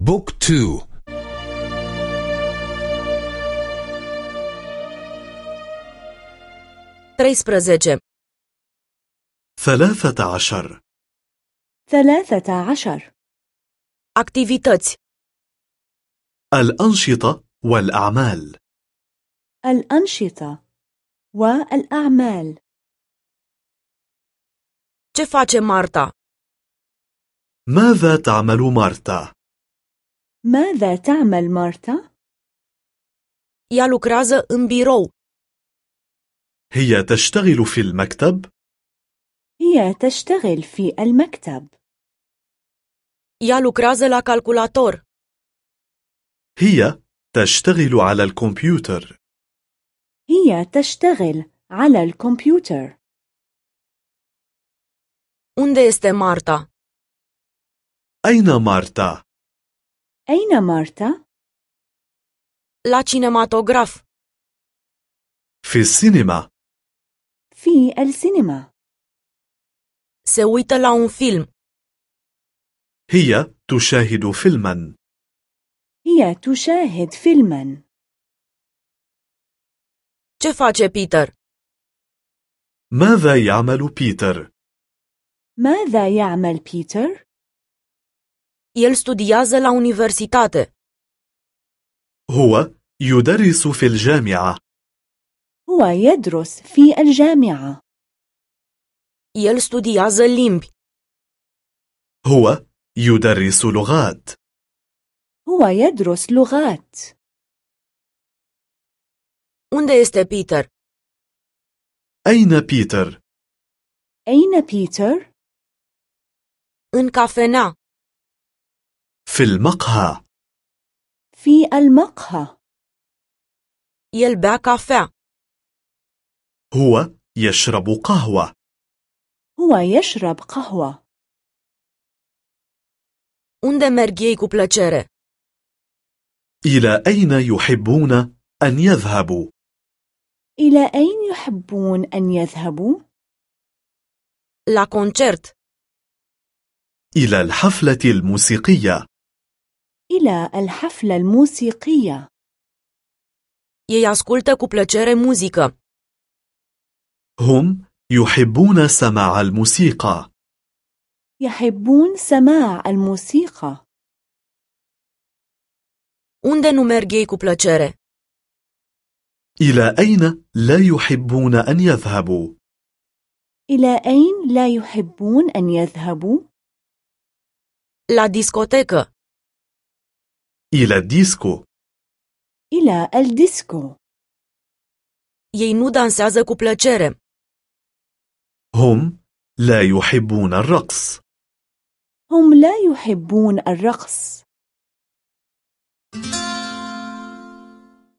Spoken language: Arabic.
بوك تو. ثلاثة عشر. ثلاثة عشر. activități الأنشطة والأعمال. الأنشطة والأعمال. ce face Marta ماذا تعمل مارتا؟ ماذا تعمل مارتا؟ ea lucrează în birou هي تشتغل في المكتب؟ هي تشتغل في المكتب ea lucrează la calculator هي تشتغل على الكمبيوتر هي تشتغل على الكمبيوتر unde este Marta أين مارتا؟ أين مارتا؟ la cinematograf. في السينما. في السينما. Se uită la un film. هي تشاهد فيلما. هي تشاهد فيلما. Ce face Peter? ماذا يعمل بيتر؟ ماذا يعمل بيتر؟ El studiază la universitate. هو يدرس في الجامعة. هو يدرس في الجامعة. El studiază limbi. هو يدرس لغات. هو يدرس لغات. Unde este Peter? أين بيتر؟ أين بيتر؟ în cafenea. في المقهى. في المقهى. bea cafea هو يشرب قهوة. هو يشرب قهوة. Unde merg ei cu plăcere? إلى أين يحبون أن يذهبوا؟ إلى أين يحبون أن يذهبوا؟ la concert. إلى الحفلة الموسيقية. إلى الحفلة الموسيقية. Ei ascultă cu plăcere muzică. هم يحبون سماع الموسيقى. يحبون سماع الموسيقى. Unde nu merg ei cu plăcere? إلى أين لا يحبون أن يذهبوا؟ إلى أين لا يحبون أن يذهبوا؟ la discotecă. إلى الديسكو. إلى الديسكو. Ei nu dansează cu plăcere. هم لا يحبون الرقص. هم لا يحبون الرقص.